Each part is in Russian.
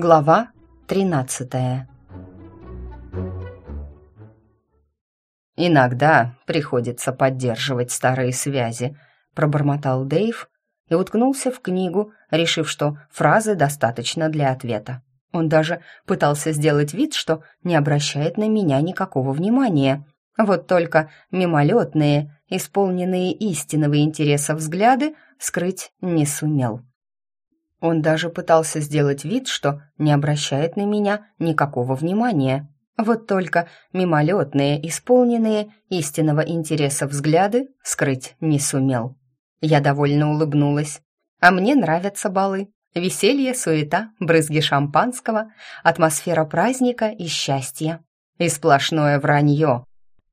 Глава тринадцатая «Иногда приходится поддерживать старые связи», — пробормотал Дэйв и уткнулся в книгу, решив, что фразы достаточно для ответа. Он даже пытался сделать вид, что не обращает на меня никакого внимания. Вот только мимолетные, исполненные истинного интереса взгляды скрыть не сумел. Он даже пытался сделать вид, что не обращает на меня никакого внимания. Вот только мимолетные, исполненные истинного интереса взгляды скрыть не сумел. Я довольно улыбнулась. А мне нравятся балы. Веселье, суета, брызги шампанского, атмосфера праздника и счастья. И сплошное вранье.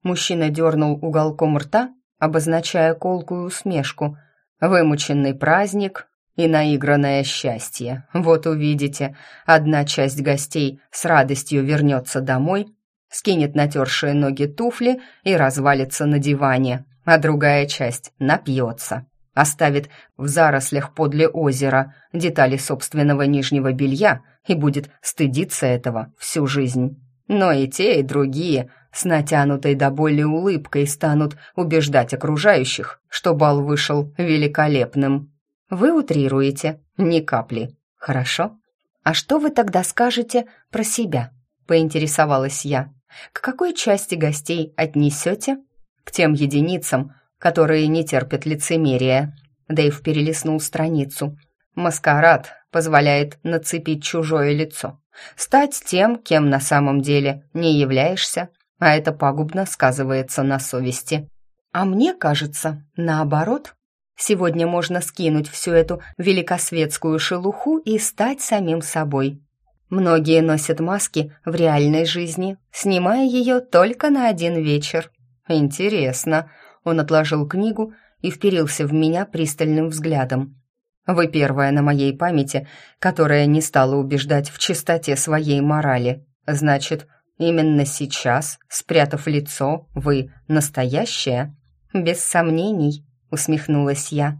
Мужчина дернул уголком рта, обозначая колкую усмешку. Вымученный праздник, и наигранное счастье. Вот увидите, одна часть гостей с радостью вернется домой, скинет натершие ноги туфли и развалится на диване, а другая часть напьется, оставит в зарослях подле озера детали собственного нижнего белья и будет стыдиться этого всю жизнь. Но и те, и другие с натянутой до боли улыбкой станут убеждать окружающих, что бал вышел великолепным. Вы утрируете, ни капли. Хорошо? А что вы тогда скажете про себя? Поинтересовалась я. К какой части гостей отнесете? К тем единицам, которые не терпят лицемерия. Дэйв перелистнул страницу. Маскарад позволяет нацепить чужое лицо. Стать тем, кем на самом деле не являешься, а это пагубно сказывается на совести. А мне кажется, наоборот, Сегодня можно скинуть всю эту великосветскую шелуху и стать самим собой. Многие носят маски в реальной жизни, снимая ее только на один вечер. Интересно. Он отложил книгу и вперился в меня пристальным взглядом. Вы первая на моей памяти, которая не стала убеждать в чистоте своей морали. Значит, именно сейчас, спрятав лицо, вы настоящая? Без сомнений усмехнулась я.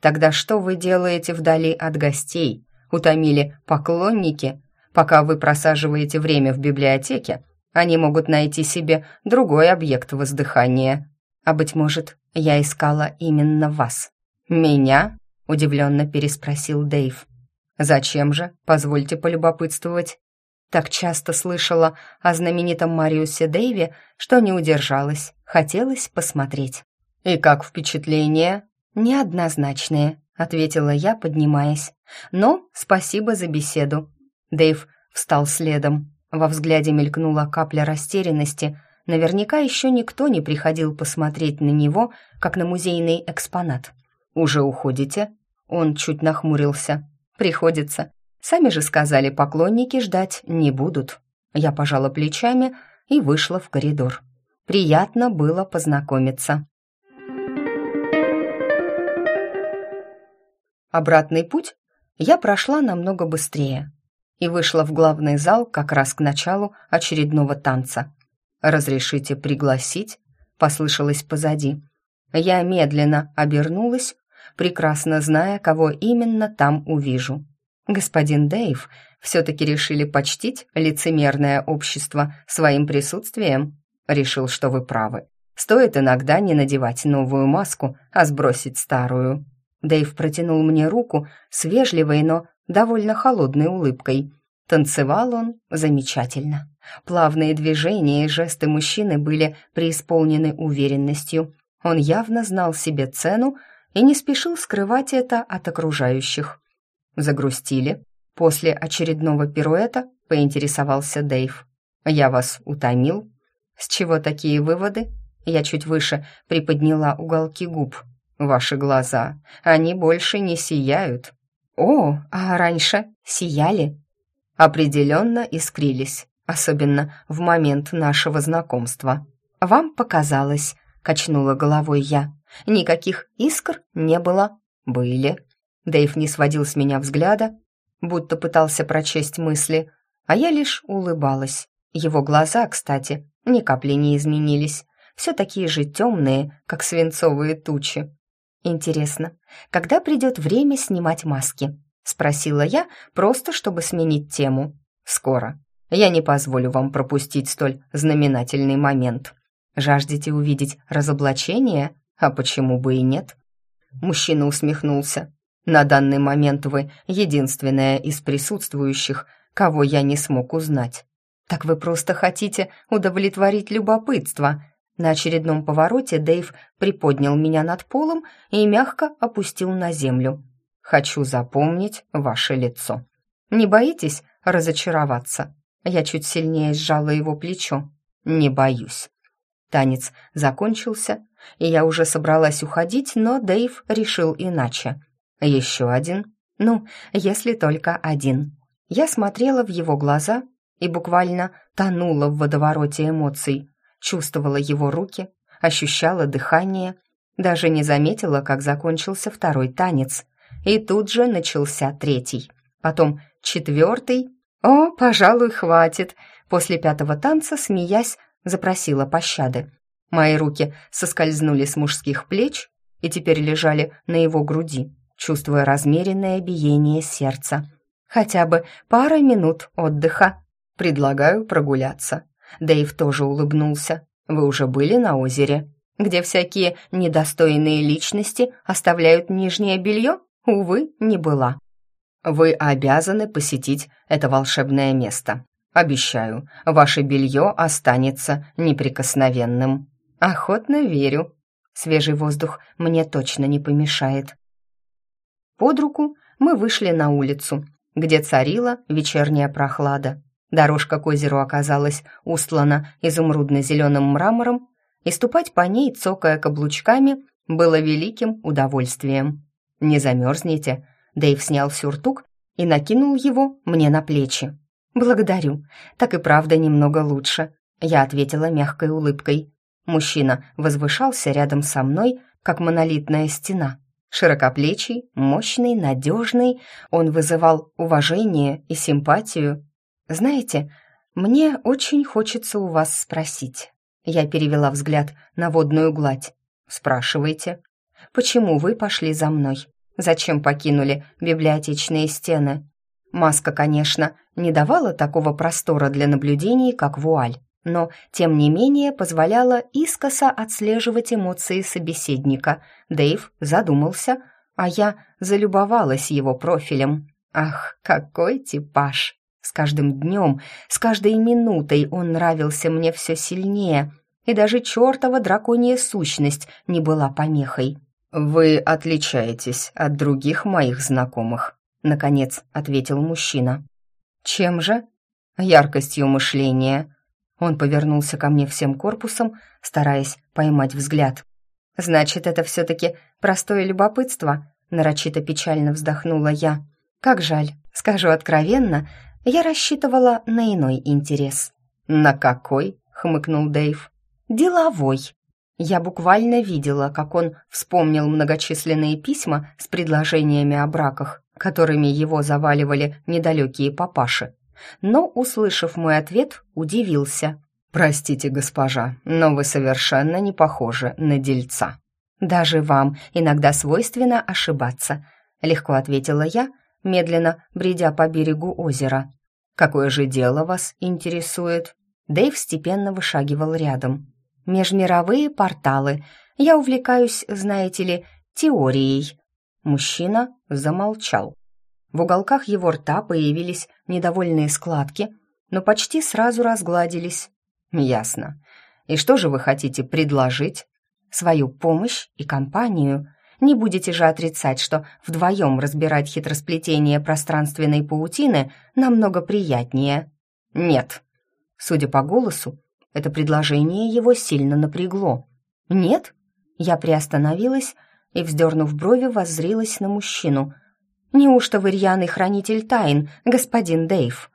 Тогда что вы делаете вдали от гостей? Утомили поклонники? Пока вы просаживаете время в библиотеке, они могут найти себе другой объект воздыхания. А быть может, я искала именно вас. Меня? удивленно переспросил Дэйв. Зачем же? Позвольте полюбопытствовать. Так часто слышала о знаменитом Мариусе Дэйве, что не удержалась, хотелось посмотреть. «И как впечатление?» «Неоднозначные», — ответила я, поднимаясь. «Но спасибо за беседу». Дэйв встал следом. Во взгляде мелькнула капля растерянности. Наверняка еще никто не приходил посмотреть на него, как на музейный экспонат. «Уже уходите?» Он чуть нахмурился. «Приходится. Сами же сказали, поклонники ждать не будут». Я пожала плечами и вышла в коридор. Приятно было познакомиться. Обратный путь я прошла намного быстрее и вышла в главный зал как раз к началу очередного танца. «Разрешите пригласить?» — послышалось позади. Я медленно обернулась, прекрасно зная, кого именно там увижу. Господин Дэйв все-таки решили почтить лицемерное общество своим присутствием. Решил, что вы правы. Стоит иногда не надевать новую маску, а сбросить старую. Дэйв протянул мне руку с вежливой, но довольно холодной улыбкой. Танцевал он замечательно. Плавные движения и жесты мужчины были преисполнены уверенностью. Он явно знал себе цену и не спешил скрывать это от окружающих. Загрустили. После очередного пируэта поинтересовался Дэйв. «Я вас утомил?» «С чего такие выводы?» Я чуть выше приподняла уголки губ. Ваши глаза, они больше не сияют. О, а раньше сияли. Определенно искрились, особенно в момент нашего знакомства. Вам показалось, качнула головой я. Никаких искр не было. Были. Дэйв не сводил с меня взгляда, будто пытался прочесть мысли, а я лишь улыбалась. Его глаза, кстати, ни капли не изменились, все такие же темные, как свинцовые тучи. Интересно, когда придет время снимать маски? спросила я, просто чтобы сменить тему. Скоро. Я не позволю вам пропустить столь знаменательный момент. Жаждете увидеть разоблачение? А почему бы и нет? Мужчина усмехнулся. На данный момент вы единственная из присутствующих, кого я не смог узнать. Так вы просто хотите удовлетворить любопытство. На очередном повороте Дэйв приподнял меня над полом и мягко опустил на землю. Хочу запомнить ваше лицо. Не боитесь разочароваться? Я чуть сильнее сжала его плечо. Не боюсь. Танец закончился, и я уже собралась уходить, но Дэйв решил иначе. Еще один? Ну, если только один. Я смотрела в его глаза и буквально тонула в водовороте эмоций, чувствовала его руки, ощущала дыхание, даже не заметила, как закончился второй танец. И тут же начался третий. Потом четвертый. О, пожалуй, хватит. После пятого танца, смеясь, запросила пощады. Мои руки соскользнули с мужских плеч и теперь лежали на его груди, чувствуя размеренное биение сердца. Хотя бы пара минут отдыха. Предлагаю прогуляться. Дэйв тоже улыбнулся. Вы уже были на озере, где всякие недостойные личности оставляют нижнее белье? Увы, не была. Вы обязаны посетить это волшебное место. Обещаю, ваше белье останется неприкосновенным. Охотно верю. Свежий воздух мне точно не помешает. Под руку мы вышли на улицу, где царила вечерняя прохлада. Дорожка к озеру оказалась устлана изумрудно-зеленым мрамором, и ступать по ней, цокая каблучками, было великим удовольствием. «Не замерзнете?» Дэйв снял сюртук и накинул его мне на плечи. «Благодарю. Так и правда немного лучше», — я ответила мягкой улыбкой. Мужчина возвышался рядом со мной, как монолитная стена. Широкоплечий, мощный, надежный, он вызывал уважение и симпатию. «Знаете, мне очень хочется у вас спросить». Я перевела взгляд на водную гладь. «Спрашивайте, почему вы пошли за мной? Зачем покинули библиотечные стены?» Маска, конечно, не давала такого простора для наблюдений, как вуаль, но, тем не менее, позволяла искоса отслеживать эмоции собеседника. Дэйв задумался, а я залюбовалась его профилем. Ах, какой типаж! С каждым днем, с каждой минутой он нравился мне все сильнее, и даже чертова драконья сущность не была помехой. «Вы отличаетесь от других моих знакомых», наконец ответил мужчина. Чем же? Яркостью мышления. Он повернулся ко мне всем корпусом, стараясь поймать взгляд. Значит, это все-таки простое любопытство, нарочито печально вздохнула я. Как жаль, скажу откровенно, я рассчитывала на иной интерес. На какой? хмыкнул Дэйв. Деловой. Я буквально видела, как он вспомнил многочисленные письма с предложениями о браках, которыми его заваливали недалекие папаши. Но, услышав мой ответ, удивился. «Простите, госпожа, но вы совершенно не похожи на дельца». «Даже вам иногда свойственно ошибаться», — легко ответила я, медленно бредя по берегу озера. «Какое же дело вас интересует?» Дэйв степенно вышагивал рядом. «Межмировые порталы. Я увлекаюсь, знаете ли, теорией. Мужчина замолчал. В уголках его рта появились недовольные складки, но почти сразу разгладились. «Ясно. И что же вы хотите предложить?» «Свою помощь и компанию. Не будете же отрицать, что вдвоем разбирать хитросплетение пространственной паутины намного приятнее». «Нет». Судя по голосу, это предложение его сильно напрягло. «Нет?» Я приостановилась и, вздернув брови, воззрилась на мужчину. «Неужто вы рьяный хранитель тайн, господин Дейв?»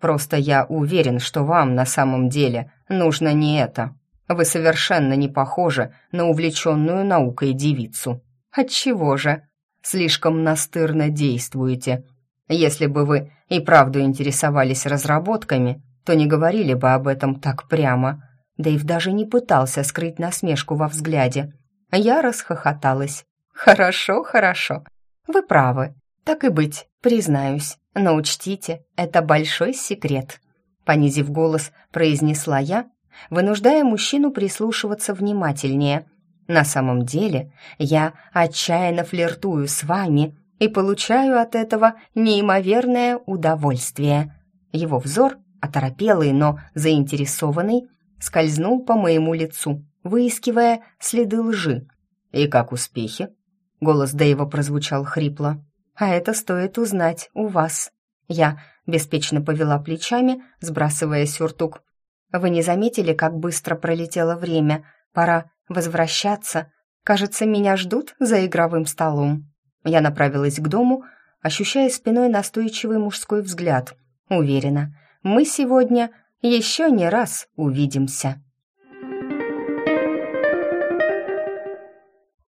«Просто я уверен, что вам на самом деле нужно не это. Вы совершенно не похожи на увлеченную наукой девицу». «Отчего же?» «Слишком настырно действуете. Если бы вы и правду интересовались разработками, то не говорили бы об этом так прямо». Дэйв даже не пытался скрыть насмешку во взгляде. Я расхохоталась. «Хорошо, хорошо. Вы правы. Так и быть, признаюсь, но учтите, это большой секрет», понизив голос, произнесла я, вынуждая мужчину прислушиваться внимательнее. «На самом деле я отчаянно флиртую с вами и получаю от этого неимоверное удовольствие». Его взор, оторопелый, но заинтересованный, скользнул по моему лицу, выискивая следы лжи. «И как успехи?» Голос Дэйва прозвучал хрипло. «А это стоит узнать у вас». Я беспечно повела плечами, сбрасывая сюртук. «Вы не заметили, как быстро пролетело время? Пора возвращаться. Кажется, меня ждут за игровым столом». Я направилась к дому, ощущая спиной настойчивый мужской взгляд. Уверена, мы сегодня еще не раз увидимся.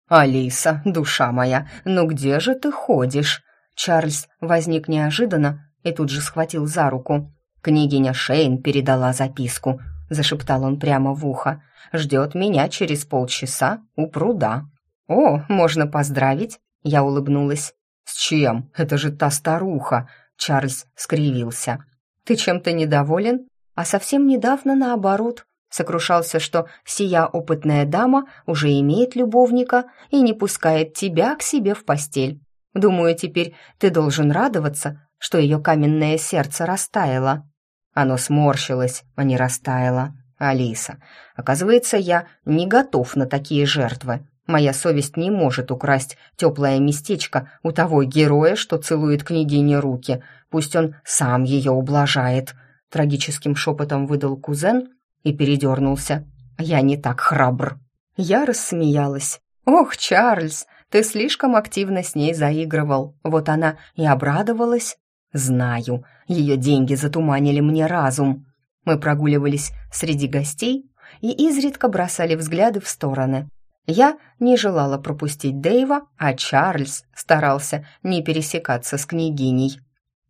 «Алиса, душа моя, ну где же ты ходишь?» Чарльз возник неожиданно и тут же схватил за руку. «Княгиня Шейн передала записку», — зашептал он прямо в ухо. «Ждет меня через полчаса у пруда». «О, можно поздравить?» — я улыбнулась. «С чем? Это же та старуха!» — Чарльз скривился. «Ты чем-то недоволен?» «А совсем недавно наоборот сокрушался, что сия опытная дама уже имеет любовника и не пускает тебя к себе в постель. Думаю, теперь ты должен радоваться, что ее каменное сердце растаяло. Оно сморщилось, а не растаяло. Алиса, оказывается, я не готов на такие жертвы. Моя совесть не может украсть теплое местечко у того героя, что целует княгине руки. Пусть он сам ее ублажает. Трагическим шепотом выдал кузен, и передернулся. «Я не так храбр». Я рассмеялась. «Ох, Чарльз, ты слишком активно с ней заигрывал. Вот она и обрадовалась». «Знаю, ее деньги затуманили мне разум». Мы прогуливались среди гостей и изредка бросали взгляды в стороны. Я не желала пропустить Дэйва, а Чарльз старался не пересекаться с княгиней.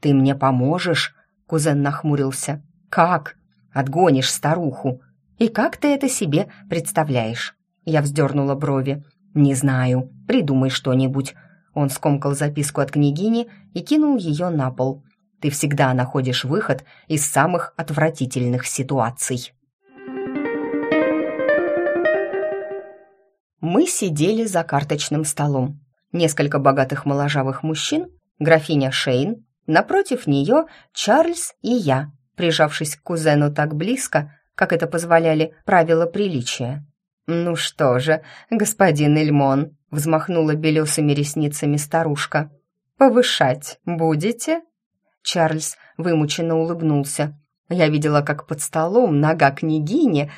«Ты мне поможешь?» — кузен нахмурился. «Как?» Отгонишь старуху. И как ты это себе представляешь?» Я вздернула брови. «Не знаю. Придумай что-нибудь». Он скомкал записку от княгини и кинул ее на пол. «Ты всегда находишь выход из самых отвратительных ситуаций». Мы сидели за карточным столом. Несколько богатых моложавых мужчин, графиня Шейн, напротив нее Чарльз и я, прижавшись к кузену так близко, как это позволяли правила приличия. «Ну что же, господин Эльмон», — взмахнула белесыми ресницами старушка, «повышать будете?» Чарльз вымученно улыбнулся. Я видела, как под столом нога княгини,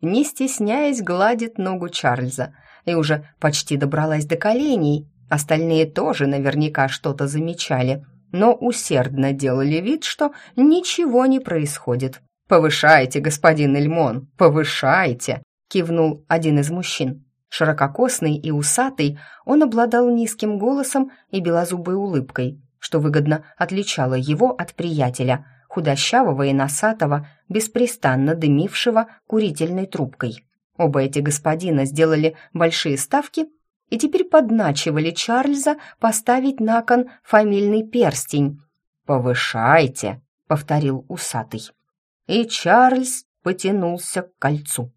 не стесняясь, гладит ногу Чарльза, и уже почти добралась до коленей. Остальные тоже наверняка что-то замечали но усердно делали вид, что ничего не происходит. «Повышайте, господин Эльмон, повышайте!» — кивнул один из мужчин. Ширококосный и усатый, он обладал низким голосом и белозубой улыбкой, что выгодно отличало его от приятеля, худощавого и носатого, беспрестанно дымившего курительной трубкой. Оба эти господина сделали большие ставки и теперь подначивали Чарльза поставить на кон фамильный перстень. «Повышайте», — повторил усатый. И Чарльз потянулся к кольцу.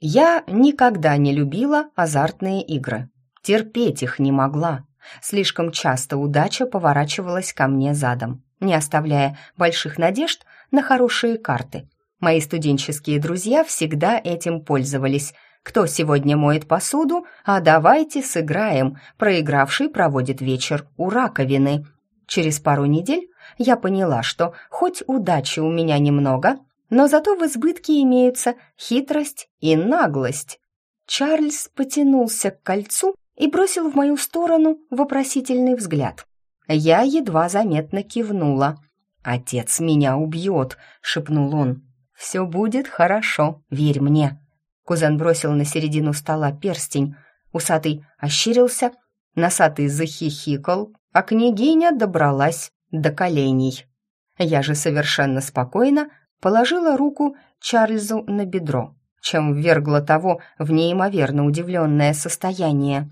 Я никогда не любила азартные игры. Терпеть их не могла. Слишком часто удача поворачивалась ко мне задом, не оставляя больших надежд на хорошие карты. Мои студенческие друзья всегда этим пользовались — кто сегодня моет посуду? А давайте сыграем. Проигравший проводит вечер у раковины. Через пару недель я поняла, что хоть удачи у меня немного, но зато в избытке имеются хитрость и наглость. Чарльз потянулся к кольцу и бросил в мою сторону вопросительный взгляд. Я едва заметно кивнула. «Отец меня убьет», — шепнул он. «Все будет хорошо, верь мне». Кузен бросил на середину стола перстень. Усатый ощерился, носатый захихикал, а княгиня добралась до коленей. Я же совершенно спокойно положила руку Чарльзу на бедро, чем ввергла того в неимоверно удивленное состояние.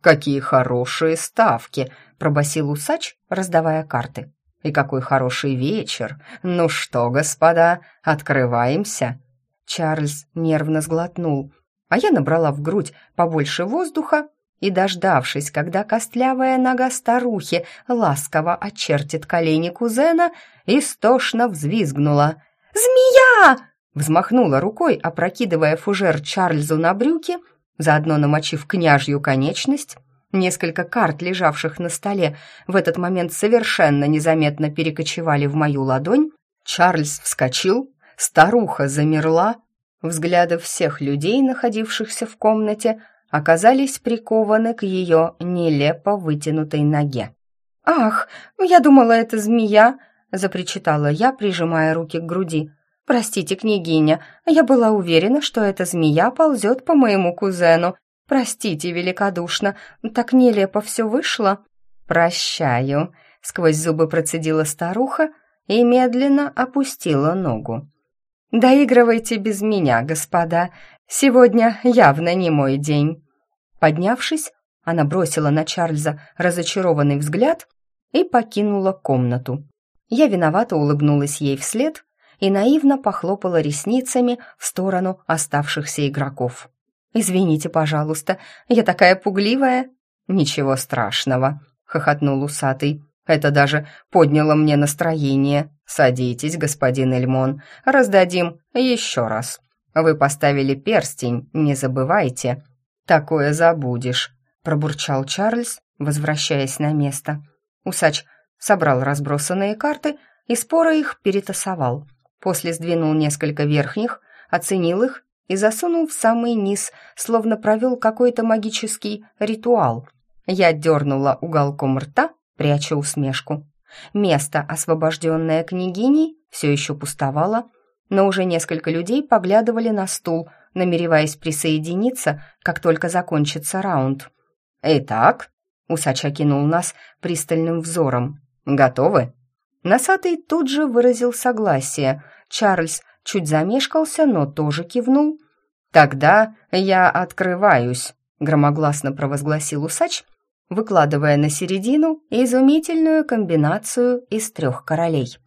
«Какие хорошие ставки!» — пробасил усач, раздавая карты. «И какой хороший вечер! Ну что, господа, открываемся!» Чарльз нервно сглотнул, а я набрала в грудь побольше воздуха и, дождавшись, когда костлявая нога старухи ласково очертит колени кузена, истошно взвизгнула. «Змея!» Взмахнула рукой, опрокидывая фужер Чарльзу на брюки, заодно намочив княжью конечность. Несколько карт, лежавших на столе, в этот момент совершенно незаметно перекочевали в мою ладонь. Чарльз вскочил, старуха замерла. Взгляды всех людей, находившихся в комнате, оказались прикованы к ее нелепо вытянутой ноге. «Ах, я думала, это змея!» — запричитала я, прижимая руки к груди. «Простите, княгиня, я была уверена, что эта змея ползет по моему кузену. Простите великодушно, так нелепо все вышло». «Прощаю», — сквозь зубы процедила старуха и медленно опустила ногу. «Доигрывайте без меня, господа. Сегодня явно не мой день». Поднявшись, она бросила на Чарльза разочарованный взгляд и покинула комнату. Я виновато улыбнулась ей вслед и наивно похлопала ресницами в сторону оставшихся игроков. «Извините, пожалуйста, я такая пугливая». «Ничего страшного», — хохотнул усатый. «Это даже подняло мне настроение. Садитесь, господин Эльмон, раздадим еще раз. Вы поставили перстень, не забывайте». «Такое забудешь», — пробурчал Чарльз, возвращаясь на место. Усач собрал разбросанные карты и споро их перетасовал. После сдвинул несколько верхних, оценил их и засунул в самый низ, словно провел какой-то магический ритуал. Я дернула уголком рта, пряча усмешку. Место, освобожденное княгиней, все еще пустовало, но уже несколько людей поглядывали на стул — намереваясь присоединиться, как только закончится раунд. «Итак», — усач окинул нас пристальным взором, «готовы?» Носатый тут же выразил согласие. Чарльз чуть замешкался, но тоже кивнул. «Тогда я открываюсь», — громогласно провозгласил усач, выкладывая на середину изумительную комбинацию из трех королей.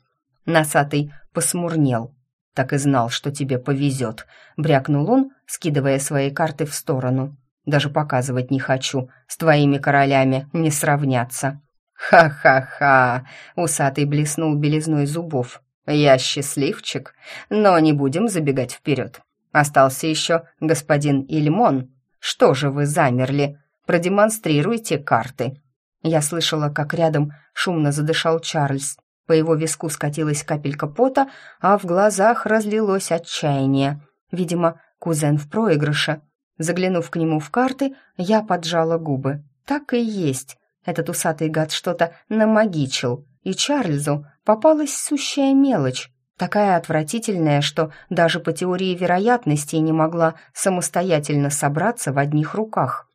Носатый посмурнел. «Так и знал, что тебе повезет», — брякнул он, скидывая свои карты в сторону. «Даже показывать не хочу, с твоими королями не сравняться». «Ха-ха-ха!» — усатый блеснул белизной зубов. «Я счастливчик, но не будем забегать вперед. Остался еще господин Ильмон. Что же вы замерли? Продемонстрируйте карты». Я слышала, как рядом шумно задышал Чарльз. По его виску скатилась капелька пота, а в глазах разлилось отчаяние. Видимо, кузен в проигрыше. Заглянув к нему в карты, я поджала губы. Так и есть. Этот усатый гад что-то намагичил. И Чарльзу попалась сущая мелочь. Такая отвратительная, что даже по теории вероятности не могла самостоятельно собраться в одних руках.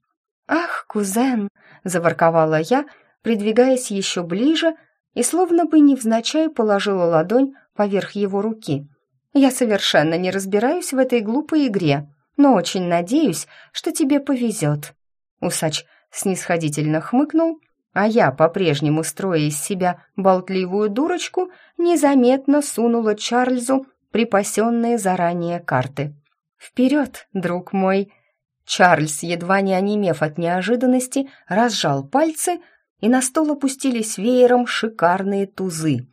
«Ах, кузен!» — заворковала я, придвигаясь еще ближе и словно бы невзначай положила ладонь поверх его руки. «Я совершенно не разбираюсь в этой глупой игре, но очень надеюсь, что тебе повезет». Усач снисходительно хмыкнул, а я, по-прежнему строя из себя болтливую дурочку, незаметно сунула Чарльзу припасенные заранее карты. «Вперед, друг мой!» Чарльз, едва не онемев от неожиданности, разжал пальцы, и на стол опустились веером шикарные тузы.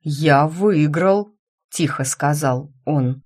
«Я выиграл», — тихо сказал он.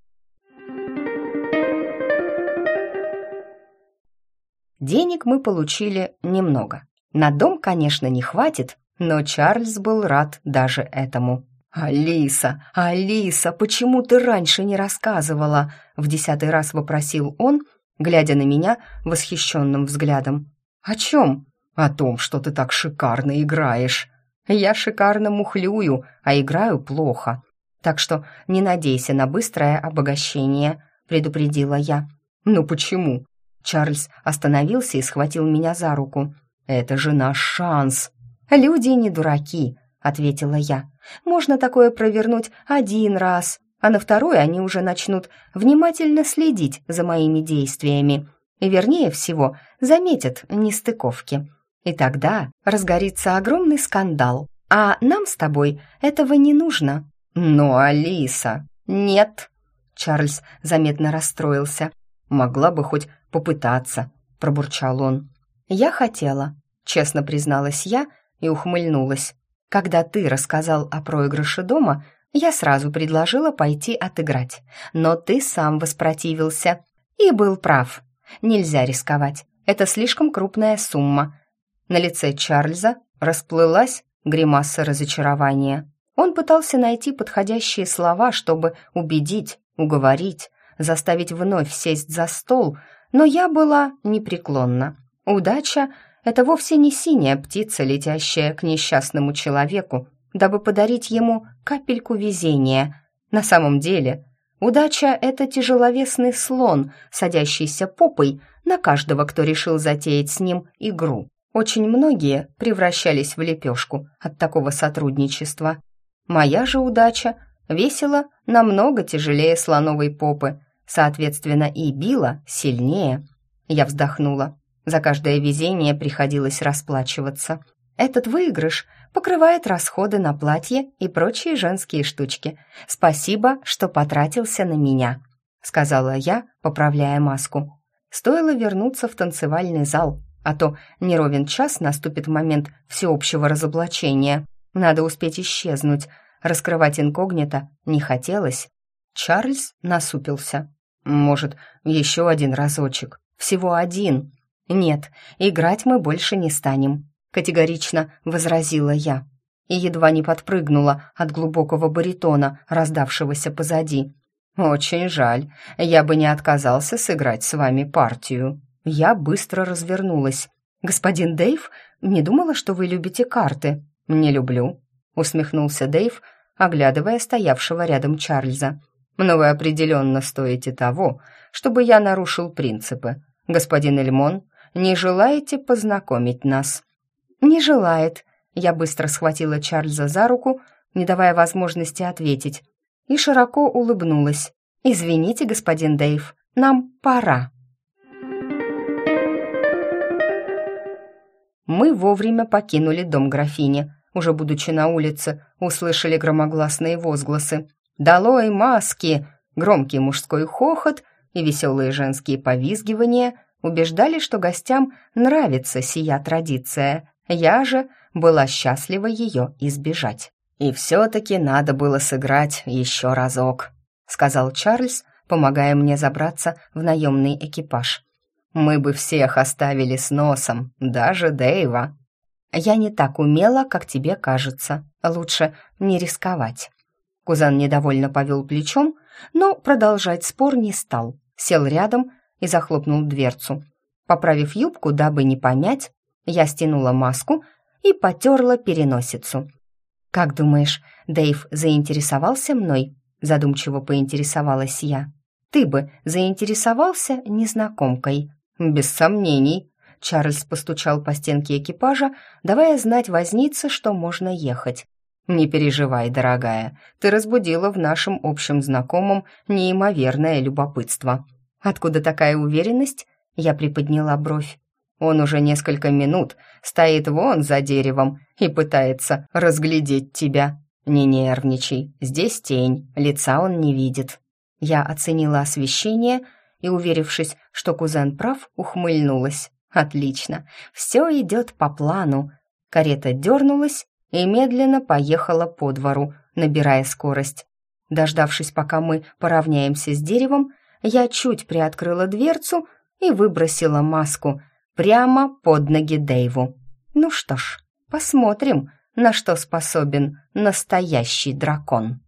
Денег мы получили немного. На дом, конечно, не хватит, но Чарльз был рад даже этому. «Алиса, Алиса, почему ты раньше не рассказывала?» В десятый раз вопросил он, глядя на меня восхищенным взглядом. «О чем?» о том, что ты так шикарно играешь. Я шикарно мухлюю, а играю плохо. Так что не надейся на быстрое обогащение, предупредила я. Ну почему? Чарльз остановился и схватил меня за руку. Это же наш шанс. Люди не дураки, ответила я. Можно такое провернуть один раз, а на второй они уже начнут внимательно следить за моими действиями. вернее всего, заметят нестыковки. И тогда разгорится огромный скандал. А нам с тобой этого не нужно. Ну, Алиса, нет. Чарльз заметно расстроился. Могла бы хоть попытаться, пробурчал он. Я хотела, честно призналась я и ухмыльнулась. Когда ты рассказал о проигрыше дома, я сразу предложила пойти отыграть, но ты сам воспротивился и был прав. Нельзя рисковать. Это слишком крупная сумма. На лице Чарльза расплылась гримаса разочарования. Он пытался найти подходящие слова, чтобы убедить, уговорить, заставить вновь сесть за стол, но я была непреклонна. Удача — это вовсе не синяя птица, летящая к несчастному человеку, дабы подарить ему капельку везения. На самом деле, удача — это тяжеловесный слон, садящийся попой на каждого, кто решил затеять с ним игру. Очень многие превращались в лепешку от такого сотрудничества. Моя же удача весила намного тяжелее слоновой попы, соответственно, и била сильнее. Я вздохнула. За каждое везение приходилось расплачиваться. Этот выигрыш покрывает расходы на платье и прочие женские штучки. Спасибо, что потратился на меня», — сказала я, поправляя маску. Стоило вернуться в танцевальный зал, а то не час наступит момент всеобщего разоблачения. Надо успеть исчезнуть. Раскрывать инкогнито не хотелось. Чарльз насупился. «Может, еще один разочек? Всего один?» «Нет, играть мы больше не станем», — категорично возразила я. И едва не подпрыгнула от глубокого баритона, раздавшегося позади. «Очень жаль. Я бы не отказался сыграть с вами партию». Я быстро развернулась. «Господин Дэйв, не думала, что вы любите карты». «Не люблю», — усмехнулся Дэйв, оглядывая стоявшего рядом Чарльза. «Но вы определенно стоите того, чтобы я нарушил принципы. Господин Эльмон, не желаете познакомить нас?» «Не желает», — я быстро схватила Чарльза за руку, не давая возможности ответить и широко улыбнулась. «Извините, господин Дэйв, нам пора». Мы вовремя покинули дом графини. Уже будучи на улице, услышали громогласные возгласы. «Долой маски!» Громкий мужской хохот и веселые женские повизгивания убеждали, что гостям нравится сия традиция. Я же была счастлива ее избежать. «И все-таки надо было сыграть еще разок», — сказал Чарльз, помогая мне забраться в наемный экипаж. «Мы бы всех оставили с носом, даже Дэйва». «Я не так умела, как тебе кажется. Лучше не рисковать». Кузан недовольно повел плечом, но продолжать спор не стал. Сел рядом и захлопнул дверцу. Поправив юбку, дабы не помять, я стянула маску и потерла переносицу. «Как думаешь, Дэйв заинтересовался мной?» Задумчиво поинтересовалась я. «Ты бы заинтересовался незнакомкой?» «Без сомнений», Чарльз постучал по стенке экипажа, давая знать вознице, что можно ехать. «Не переживай, дорогая, ты разбудила в нашем общем знакомом неимоверное любопытство». «Откуда такая уверенность?» Я приподняла бровь. Он уже несколько минут стоит вон за деревом и пытается разглядеть тебя. Не нервничай, здесь тень, лица он не видит. Я оценила освещение и, уверившись, что кузен прав, ухмыльнулась. Отлично, все идет по плану. Карета дернулась и медленно поехала по двору, набирая скорость. Дождавшись, пока мы поравняемся с деревом, я чуть приоткрыла дверцу и выбросила маску — прямо под ноги Дэйву. Ну что ж, посмотрим, на что способен настоящий дракон.